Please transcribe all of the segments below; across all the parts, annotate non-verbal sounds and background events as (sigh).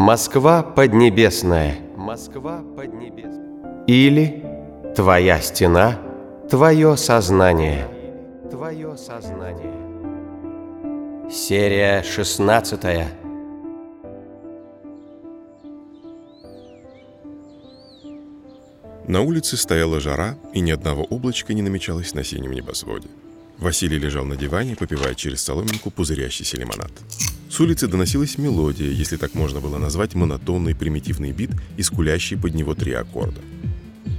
Москва поднебесная. Москва поднебесная. Или Твоя стена, Твое сознание. Твое сознание. Серия шестнадцатая. На улице стояла жара, и ни одного облачка не намечалось на синем небосводе. Василий лежал на диване, попивая через соломинку пузырящийся лимонад. С улицы доносилась мелодия, если так можно было назвать монотонный примитивный бит и скулящий под него три аккорда.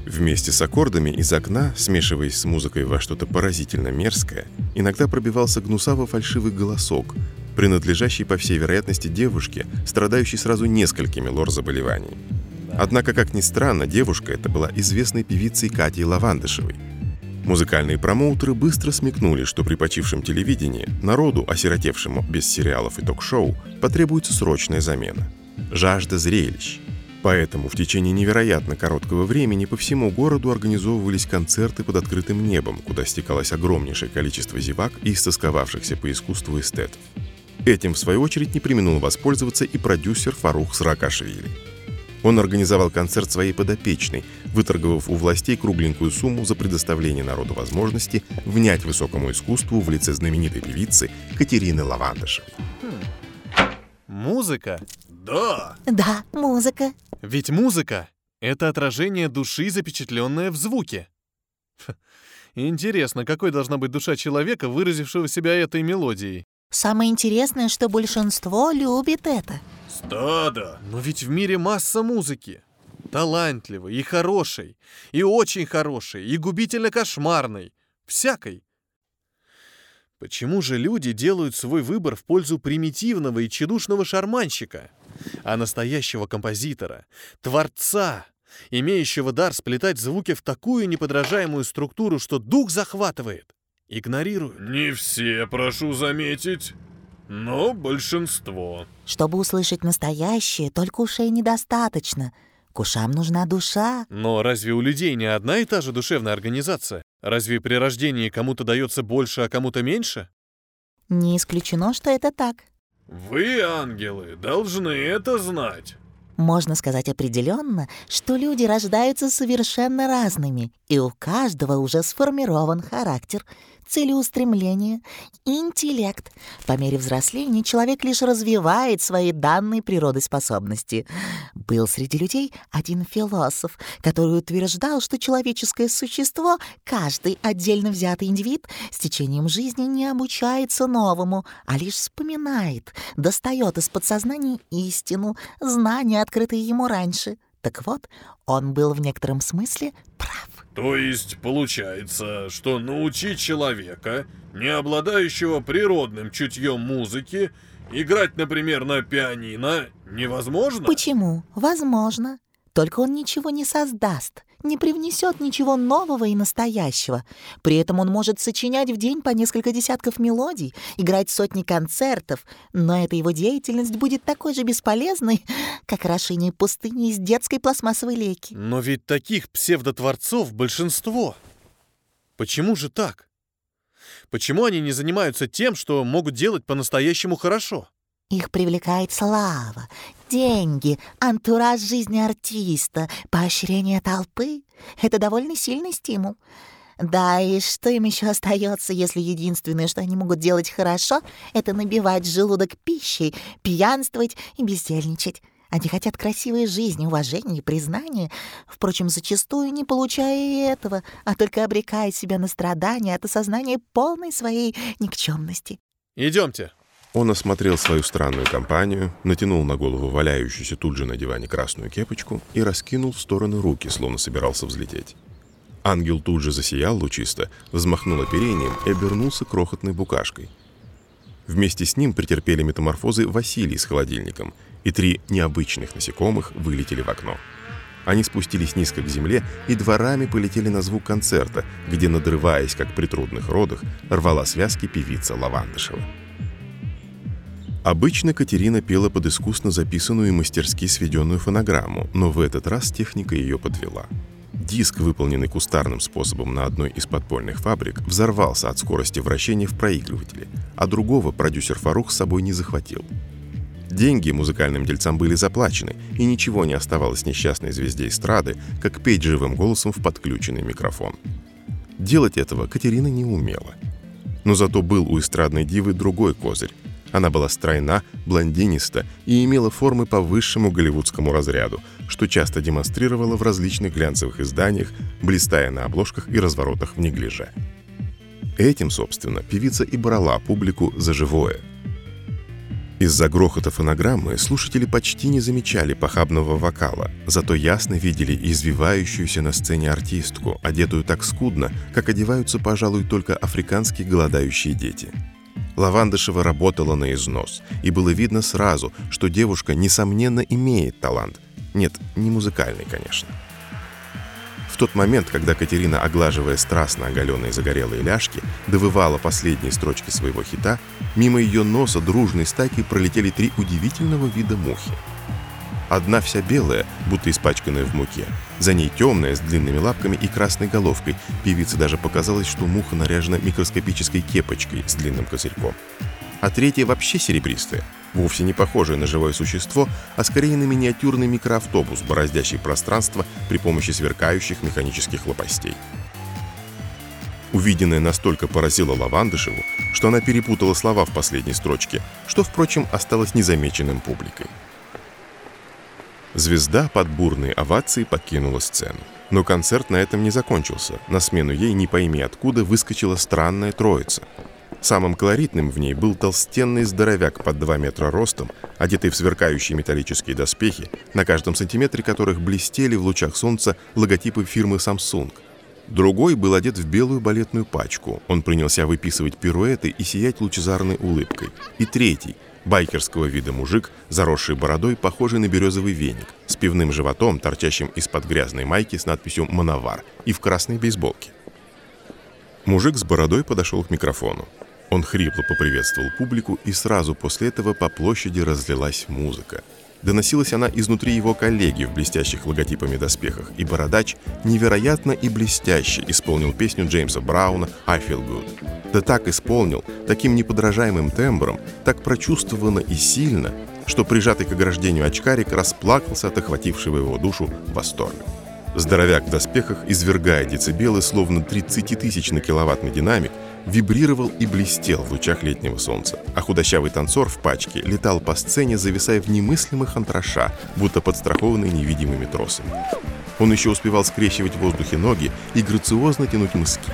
Вместе с аккордами из окна, смешиваясь с музыкой во что-то поразительно мерзкое, иногда пробивался гнусаво-фальшивый голосок, принадлежащий, по всей вероятности, девушке, страдающей сразу несколькими лор-заболеваниями. Однако, как ни странно, девушка эта была известной певицей Катей Лавандышевой. Музыкальные промоутеры быстро смекнули, что при почившем телевидении народу, осиротевшему без сериалов и ток-шоу, потребуется срочная замена. Жажда зрелищ. Поэтому в течение невероятно короткого времени по всему городу организовывались концерты под открытым небом, куда стекалось огромнейшее количество зевак и истосковавшихся по искусству эстетов. Этим, в свою очередь, не применил воспользоваться и продюсер Фарух Сракашвили. Он организовал концерт своей подопечной, выторговав у властей кругленькую сумму за предоставление народу возможности внять высокому искусству в лице знаменитой певицы Катерины Лавандышевой. Музыка? Да. Да, музыка. Ведь музыка — это отражение души, запечатленное в звуке. Интересно, какой должна быть душа человека, выразившего себя этой мелодией? Самое интересное, что большинство любит это. Стадо. Но ведь в мире масса музыки. Талантливой и хорошей, и очень хорошей, и губительно-кошмарной. Всякой. Почему же люди делают свой выбор в пользу примитивного и тщедушного шарманщика, а настоящего композитора, творца, имеющего дар сплетать звуки в такую неподражаемую структуру, что дух захватывает, игнорируют? Не все, прошу заметить, но большинство. Чтобы услышать настоящее, только ушей недостаточно. К ушам нужна душа. Но разве у людей не одна и та же душевная организация? Разве при рождении кому-то дается больше, а кому-то меньше? Не исключено, что это так. Вы, ангелы, должны это знать. Можно сказать определенно, что люди рождаются совершенно разными, и у каждого уже сформирован характер, целеустремление, интеллект. По мере взросления человек лишь развивает свои данные природой способности. Был среди людей один философ, который утверждал, что человеческое существо, каждый отдельно взятый индивид, с течением жизни не обучается новому, а лишь вспоминает, достает из подсознания истину, знания, открытые ему раньше. Так вот, он был в некотором смысле прав. То есть получается, что научить человека, не обладающего природным чутьем музыки, играть, например, на пианино, невозможно? Почему? Возможно. Только он ничего не создаст, не привнесет ничего нового и настоящего. При этом он может сочинять в день по несколько десятков мелодий, играть сотни концертов, но эта его деятельность будет такой же бесполезной, (laughs) как орошение пустыни из детской пластмассовой лейки. Но ведь таких псевдотворцов большинство. Почему же так? Почему они не занимаются тем, что могут делать по-настоящему хорошо? Их привлекает слава, деньги, антураж жизни артиста, поощрение толпы. Это довольно сильный стимул. Да, и что им еще остается, если единственное, что они могут делать хорошо, это набивать желудок пищей, пьянствовать и бездельничать. Они хотят красивой жизни, уважения и признания, впрочем, зачастую не получая и этого, а только обрекая себя на страдания от осознания полной своей никчемности. Идемте. Он осмотрел свою странную компанию, натянул на голову валяющуюся тут же на диване красную кепочку и раскинул в стороны руки, словно собирался взлететь. Ангел тут же засиял лучисто, взмахнул оперением и обернулся крохотной букашкой. Вместе с ним претерпели метаморфозы Василий с холодильником, и три необычных насекомых вылетели в окно. Они спустились низко к земле и дворами полетели на звук концерта, где, надрываясь, как при трудных родах, рвала связки певица Лавандышева. Обычно Катерина пела под искусно записанную и мастерски сведенную фонограмму, но в этот раз техника ее подвела. Диск, выполненный кустарным способом на одной из подпольных фабрик, взорвался от скорости вращения в проигрывателе, а другого продюсер Фарух с собой не захватил. Деньги музыкальным дельцам были заплачены, и ничего не оставалось несчастной звезде эстрады, как петь живым голосом в подключенный микрофон. Делать этого Катерина не умела. Но зато был у эстрадной дивы другой козырь. Она была стройна, блондиниста и имела формы по высшему голливудскому разряду, что часто демонстрировала в различных глянцевых изданиях, блистая на обложках и разворотах в неглиже. Этим, собственно, певица и брала публику за живое – из-за грохота фонограммы слушатели почти не замечали похабного вокала, зато ясно видели извивающуюся на сцене артистку, одетую так скудно, как одеваются, пожалуй, только африканские голодающие дети. Лавандышева работала на износ, и было видно сразу, что девушка, несомненно, имеет талант. Нет, не музыкальный, конечно тот момент, когда Катерина, оглаживая страстно оголенные загорелые ляжки, довывала последние строчки своего хита, мимо ее носа дружной стайкой пролетели три удивительного вида мухи. Одна вся белая, будто испачканная в муке. За ней темная, с длинными лапками и красной головкой. Певице даже показалось, что муха наряжена микроскопической кепочкой с длинным козырьком. А третья вообще серебристая – вовсе не похожее на живое существо, а скорее на миниатюрный микроавтобус, бороздящий пространство при помощи сверкающих механических лопастей. Увиденное настолько поразило Лавандышеву, что она перепутала слова в последней строчке, что, впрочем, осталось незамеченным публикой. Звезда под бурные овации покинула сцену. Но концерт на этом не закончился. На смену ей, не пойми откуда, выскочила странная троица – Самым колоритным в ней был толстенный здоровяк под 2 метра ростом, одетый в сверкающие металлические доспехи, на каждом сантиметре которых блестели в лучах солнца логотипы фирмы Samsung. Другой был одет в белую балетную пачку. Он принялся выписывать пируэты и сиять лучезарной улыбкой. И третий – байкерского вида мужик, заросший бородой, похожий на березовый веник, с пивным животом, торчащим из-под грязной майки с надписью «Мановар» и в красной бейсболке. Мужик с бородой подошел к микрофону. Он хрипло поприветствовал публику, и сразу после этого по площади разлилась музыка. Доносилась она изнутри его коллеги в блестящих логотипами доспехах, и Бородач невероятно и блестяще исполнил песню Джеймса Брауна «I Feel Good». Да так исполнил, таким неподражаемым тембром, так прочувствованно и сильно, что прижатый к ограждению очкарик расплакался от охватившего его душу восторга. Здоровяк в доспехах, извергая децибелы, словно 30-тысячный киловаттный динамик, вибрировал и блестел в лучах летнего солнца, а худощавый танцор в пачке летал по сцене, зависая в немыслимых антраша, будто подстрахованный невидимыми тросами. Он еще успевал скрещивать в воздухе ноги и грациозно тянуть мыски.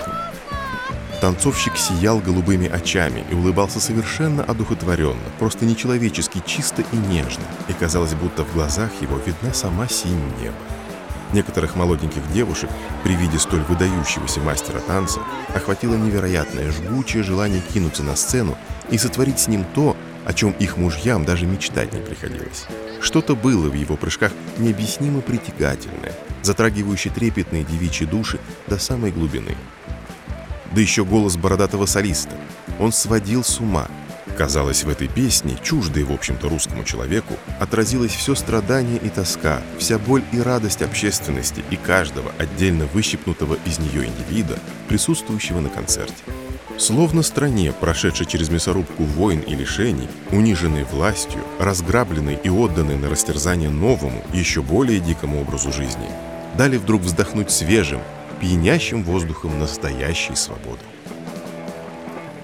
Танцовщик сиял голубыми очами и улыбался совершенно одухотворенно, просто нечеловечески чисто и нежно, и казалось, будто в глазах его видна сама синь неба. Некоторых молоденьких девушек при виде столь выдающегося мастера танца охватило невероятное жгучее желание кинуться на сцену и сотворить с ним то, о чем их мужьям даже мечтать не приходилось. Что-то было в его прыжках необъяснимо притягательное, затрагивающее трепетные девичьи души до самой глубины. Да еще голос бородатого солиста. Он сводил с ума – Казалось, в этой песне, чуждой, в общем-то, русскому человеку, отразилось все страдание и тоска, вся боль и радость общественности и каждого отдельно выщипнутого из нее индивида, присутствующего на концерте. Словно стране, прошедшей через мясорубку войн и лишений, униженной властью, разграбленной и отданной на растерзание новому, еще более дикому образу жизни, дали вдруг вздохнуть свежим, пьянящим воздухом настоящей свободы.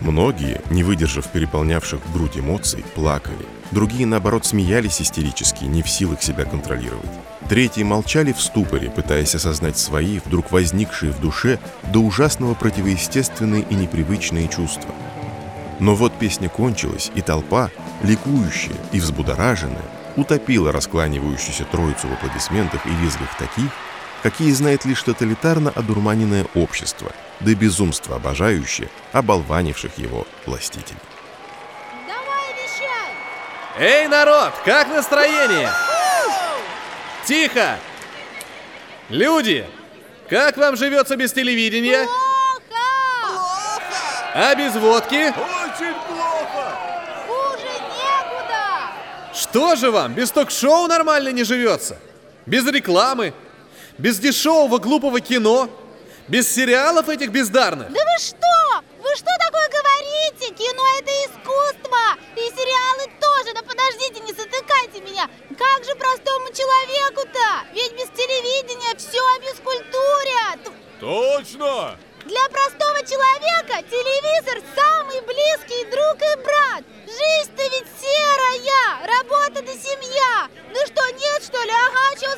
Многие, не выдержав переполнявших грудь эмоций, плакали. Другие, наоборот, смеялись истерически, не в силах себя контролировать. Третьи молчали в ступоре, пытаясь осознать свои, вдруг возникшие в душе, до ужасного противоестественные и непривычные чувства. Но вот песня кончилась, и толпа, ликующая и взбудораженная, утопила раскланивающуюся троицу в аплодисментах и визгах таких, какие знает лишь тоталитарно одурманенное общество, до безумства обожающее, оболванивших его властителей. Давай вещай! Эй, народ, как настроение? Тихо! Люди, как вам живется без телевидения? Плохо! А без водки? Очень плохо! Хуже некуда! Что же вам, без ток-шоу нормально не живется? Без рекламы? Без дешевого глупого кино? Без сериалов этих бездарных? Да вы что? Вы что такое говорите? Кино это искусство! И сериалы тоже! Да подождите, не слушайте меня! Как же простому человеку-то? Ведь без телевидения все обескультурят! Точно! Для простого человека телевизор самый близкий друг и брат. Жизнь-то ведь серая, работа да семья. Ну что, нет, что ли? Ага, что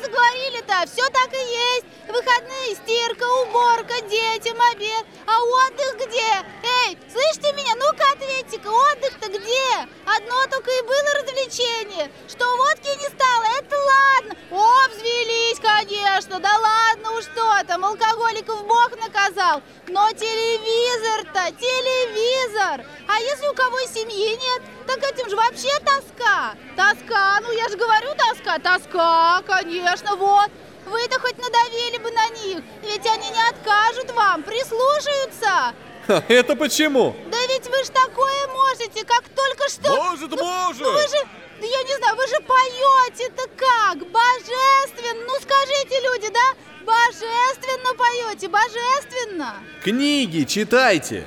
заговорили-то? Все так и есть. Выходные стирка, уборка, детям обед. А отдых где? Эй, слышите меня? Ну-ка ответьте-ка, отдых-то где? Одно только и было развлечение. Что водки не стало, ладно. О, взвелись, конечно. Да ладно уж что там, алкоголиков Бог наказал. Но телевизор-то, телевизор! А если у кого семьи нет, так этим же вообще тоска. Тоска, ну я же говорю тоска, тоска, конечно, вот. Вы-то хоть надавили бы на них, ведь они не откажут вам, прислушаются. (laughs) Это почему? Да ведь вы ж такое можете, как только что... Может, может! Ну вы же, да я не знаю, вы же поете-то как? Божественно! Ну скажите, люди, да? Божественно поете, божественно! Книги читайте.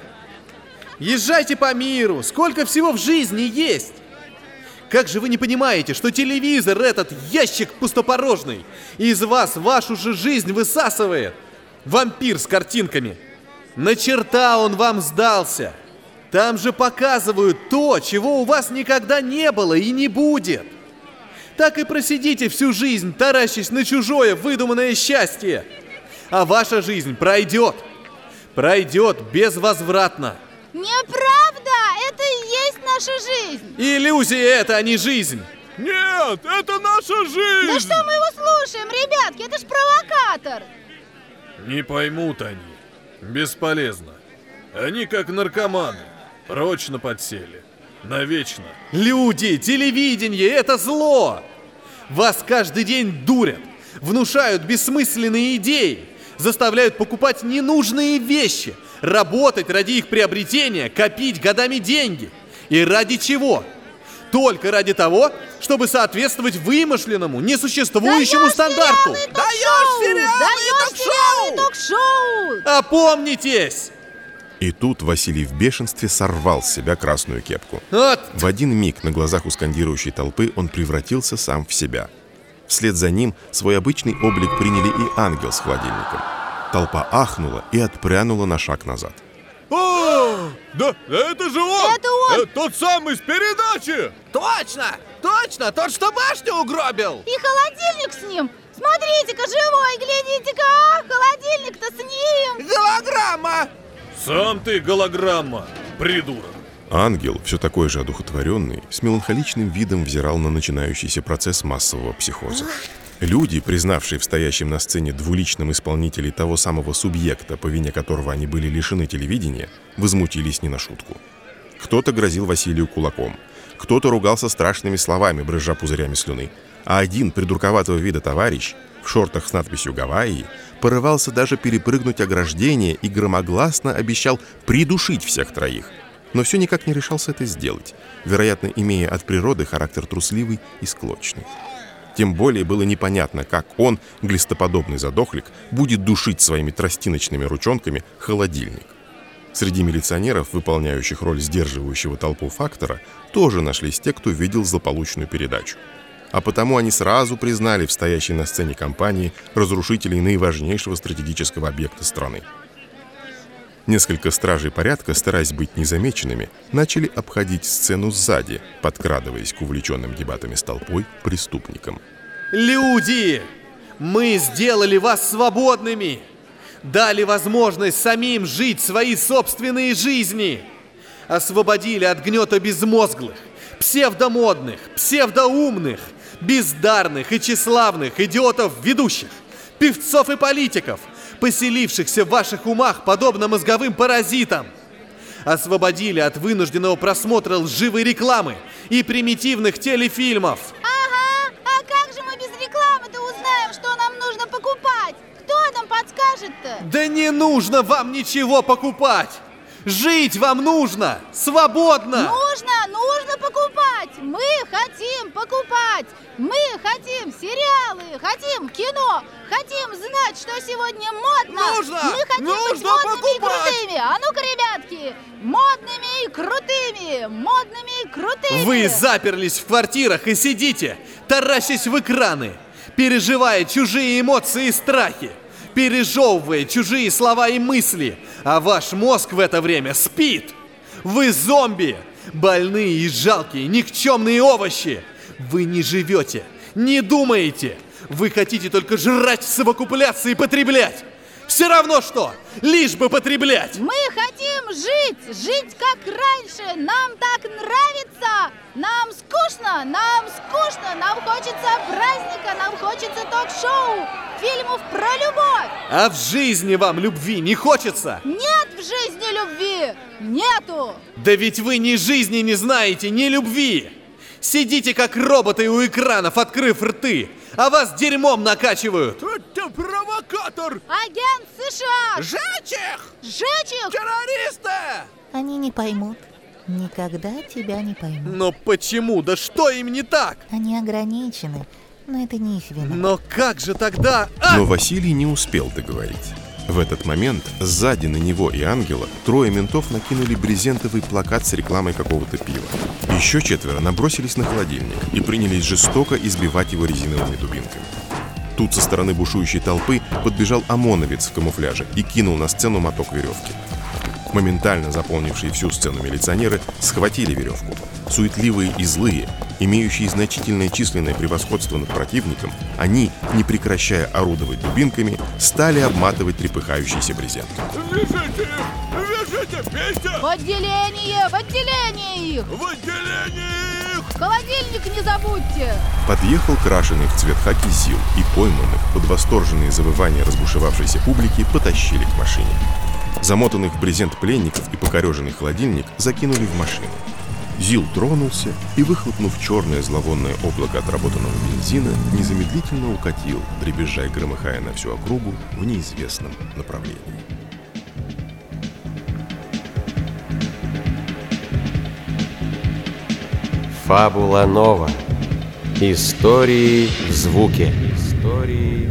Езжайте по миру. Сколько всего в жизни есть. Как же вы не понимаете, что телевизор этот ящик пустопорожный и из вас вашу же жизнь высасывает? Вампир с картинками. На черта он вам сдался. Там же показывают то, чего у вас никогда не было и не будет. Так и просидите всю жизнь, таращись на чужое выдуманное счастье. А ваша жизнь пройдет. Пройдет безвозвратно. Неправда! Это и есть наша жизнь! Иллюзия это, а не жизнь. Нет, это наша жизнь! Да что мы его слушаем, ребятки? Это ж провокатор! Не поймут они. Бесполезно. Они как наркоманы. Прочно подсели. Навечно. Люди, телевидение – это зло! Вас каждый день дурят, внушают бессмысленные идеи, заставляют покупать ненужные вещи, работать ради их приобретения, копить годами деньги. И ради чего? Только ради того, чтобы соответствовать вымышленному, несуществующему Даёшь стандарту. сериалы и ток-шоу! Даёшь сериалы ток-шоу! Опомнитесь! И тут Василий в бешенстве сорвал с себя красную кепку. Вот, В один миг на глазах у скандирующей толпы он превратился сам в себя. Вслед за ним свой обычный облик приняли и ангел с холодильником. Толпа ахнула и отпрянула на шаг назад. О, да это же он! Это он! Э, тот самый с передачи! Точно! Точно! Тот, что башню угробил! И холодильник с ним! Смотрите-ка, живой, глядите-ка! а, Холодильник-то с ним! Голограмма! Сам ты голограмма, придурок. Ангел, все такой же одухотворенный, с меланхоличным видом взирал на начинающийся процесс массового психоза. Люди, признавшие в стоящем на сцене двуличном исполнителе того самого субъекта, по вине которого они были лишены телевидения, возмутились не на шутку. Кто-то грозил Василию кулаком, кто-то ругался страшными словами, брызжа пузырями слюны, а один придурковатого вида товарищ в шортах с надписью «Гавайи» порывался даже перепрыгнуть ограждение и громогласно обещал придушить всех троих. Но все никак не решался это сделать, вероятно, имея от природы характер трусливый и склочный. Тем более было непонятно, как он, глистоподобный задохлик, будет душить своими тростиночными ручонками холодильник. Среди милиционеров, выполняющих роль сдерживающего толпу фактора, тоже нашлись те, кто видел злополучную передачу. А потому они сразу признали в стоящей на сцене компании разрушителей наиважнейшего стратегического объекта страны. Несколько стражей порядка, стараясь быть незамеченными, начали обходить сцену сзади, подкрадываясь к увлеченным дебатами с толпой преступникам. Люди! Мы сделали вас свободными! Дали возможность самим жить свои собственные жизни! Освободили от гнета безмозглых, псевдомодных, псевдоумных, бездарных и тщеславных идиотов-ведущих, певцов и политиков, поселившихся в ваших умах подобно мозговым паразитам. Освободили от вынужденного просмотра лживой рекламы и примитивных телефильмов. Ага, а как же мы без рекламы-то узнаем, что нам нужно покупать? Кто нам подскажет-то? Да не нужно вам ничего покупать! Жить вам нужно! Свободно! Нужно, нужно! Мы хотим покупать! Мы хотим сериалы, хотим кино, хотим знать, что сегодня модно! Нужно, Мы хотим быть нужно модными и покупать! крутыми! А ну-ка, ребятки! Модными и крутыми! модными и крутыми. Вы заперлись в квартирах и сидите, таращась в экраны, переживая чужие эмоции и страхи, пережевывая чужие слова и мысли, а ваш мозг в это время спит. Вы зомби, больные и жалкие, никчемные овощи. Вы не живете, не думаете. Вы хотите только жрать, совокупляться и потреблять. Все равно что, лишь бы потреблять. Мы хотим жить, жить как раньше. Нам так нравится. Нам скучно, нам скучно. Нам хочется праздника, нам хочется ток-шоу, фильмов про любовь. А в жизни вам любви не хочется? Нет в жизни любви. Нету. Да ведь вы ни жизни не знаете, ни любви. Сидите как роботы у экранов, открыв рты, а вас дерьмом накачивают. Это провокатор! Агент США. Жечь их! Сжечь их. Террористы! Они не поймут. Никогда тебя не поймут. Но почему? Да что им не так? Они ограничены, но это не их вина. Но как же тогда... А! Но Василий не успел договорить. В этот момент сзади на него и ангела трое ментов накинули брезентовый плакат с рекламой какого-то пива. Еще четверо набросились на холодильник и принялись жестоко избивать его резиновыми дубинками. Тут со стороны бушующей толпы подбежал ОМОНовец в камуфляже и кинул на сцену моток веревки. Моментально заполнившие всю сцену милиционеры схватили веревку. Суетливые и злые, имеющие значительное численное превосходство над противником, они, не прекращая орудовать дубинками, стали обматывать трепыхающийся брезент. Вяжите их! Вяжите! Бейте! В отделение, в отделение их. В отделение их! Холодильник не забудьте. Подъехал крашеный в цвет хаки Зил, и пойманных под восторженные завывания разбушевавшейся публики потащили к машине. Замотанных в брезент пленников и покореженный холодильник закинули в машину. Зил тронулся и, выхлопнув черное зловонное облако отработанного бензина, незамедлительно укатил, дребезжа и громыхая на всю округу в неизвестном направлении. Фабула Нова. Истории в звуке. Истории